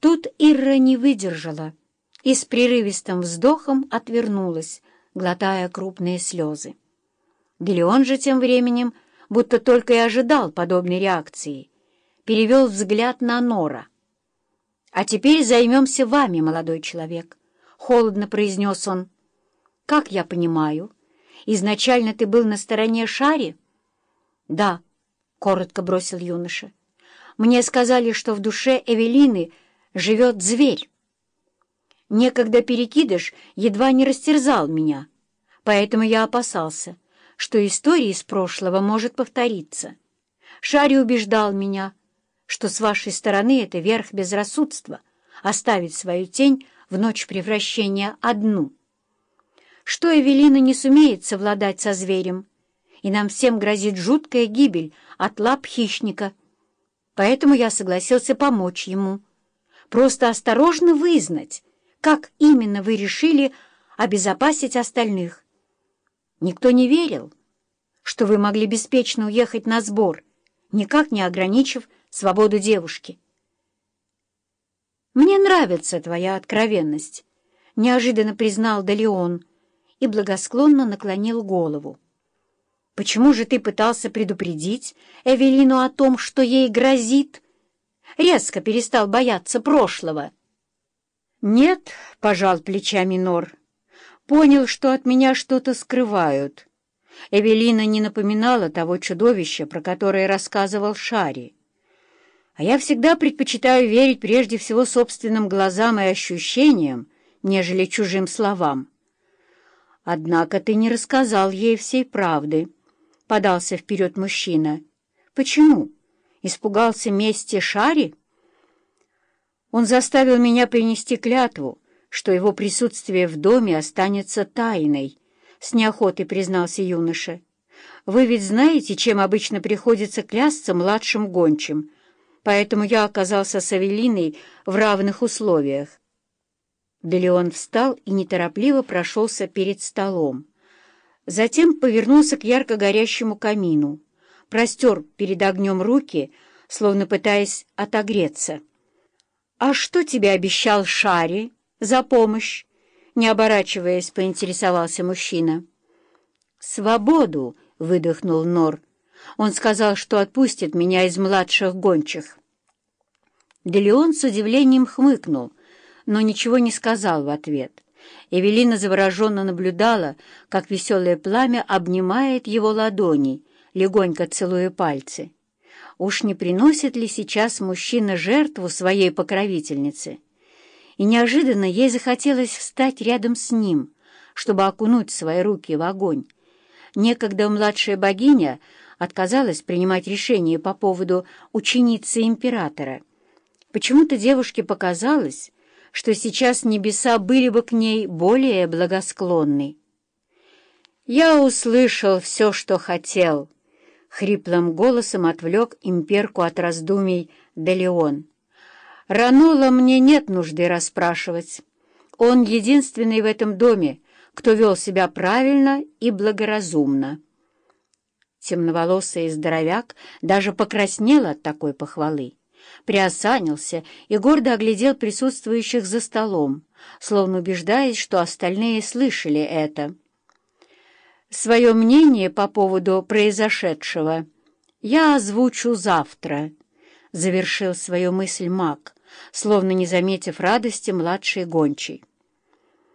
Тут Ирра не выдержала и с прерывистым вздохом отвернулась, глотая крупные слезы. Делеон же тем временем, будто только и ожидал подобной реакции, перевел взгляд на Нора. «А теперь займемся вами, молодой человек», — холодно произнес он. «Как я понимаю, изначально ты был на стороне Шари?» «Да», — коротко бросил юноша. «Мне сказали, что в душе Эвелины живет зверь. Некогда перекидыш едва не растерзал меня, поэтому я опасался, что история из прошлого может повториться. Шари убеждал меня, что с вашей стороны это верх безрассудства — оставить свою тень в ночь превращения одну. Что Эвелина не сумеет совладать со зверем, и нам всем грозит жуткая гибель от лап хищника. Поэтому я согласился помочь ему. Просто осторожно вызнать, как именно вы решили обезопасить остальных. Никто не верил, что вы могли беспечно уехать на сбор, никак не ограничив свободу девушки. «Мне нравится твоя откровенность», — неожиданно признал Далеон и благосклонно наклонил голову. «Почему же ты пытался предупредить Эвелину о том, что ей грозит?» Резко перестал бояться прошлого. «Нет», — пожал плечами Нор, — «понял, что от меня что-то скрывают». Эвелина не напоминала того чудовища, про которое рассказывал Шари. А я всегда предпочитаю верить прежде всего собственным глазам и ощущениям, нежели чужим словам. «Однако ты не рассказал ей всей правды», — подался вперед мужчина. «Почему? Испугался мести Шари?» Он заставил меня принести клятву, что его присутствие в доме останется тайной, — с неохотой признался юноша. Вы ведь знаете, чем обычно приходится клясться младшим гончим, поэтому я оказался с Авелиной в равных условиях. Делеон встал и неторопливо прошелся перед столом. Затем повернулся к ярко горящему камину, простер перед огнем руки, словно пытаясь отогреться. «А что тебе обещал Шари за помощь?» Не оборачиваясь, поинтересовался мужчина. «Свободу!» — выдохнул Нор. «Он сказал, что отпустит меня из младших гончих». Делеон с удивлением хмыкнул, но ничего не сказал в ответ. Эвелина завороженно наблюдала, как веселое пламя обнимает его ладони, легонько целуя пальцы. Уж не приносит ли сейчас мужчина жертву своей покровительнице? И неожиданно ей захотелось встать рядом с ним, чтобы окунуть свои руки в огонь. Некогда младшая богиня отказалась принимать решение по поводу ученицы императора. Почему-то девушке показалось, что сейчас небеса были бы к ней более благосклонны. «Я услышал все, что хотел», — хриплым голосом отвлек имперку от раздумий Делеон. «Ранула мне нет нужды расспрашивать. Он единственный в этом доме, кто вел себя правильно и благоразумно». Темноволосый здоровяк даже покраснел от такой похвалы, приосанился и гордо оглядел присутствующих за столом, словно убеждаясь, что остальные слышали это. Свое мнение по поводу произошедшего я озвучу завтра, — завершил свою мысль маг, словно не заметив радости младшей гончей.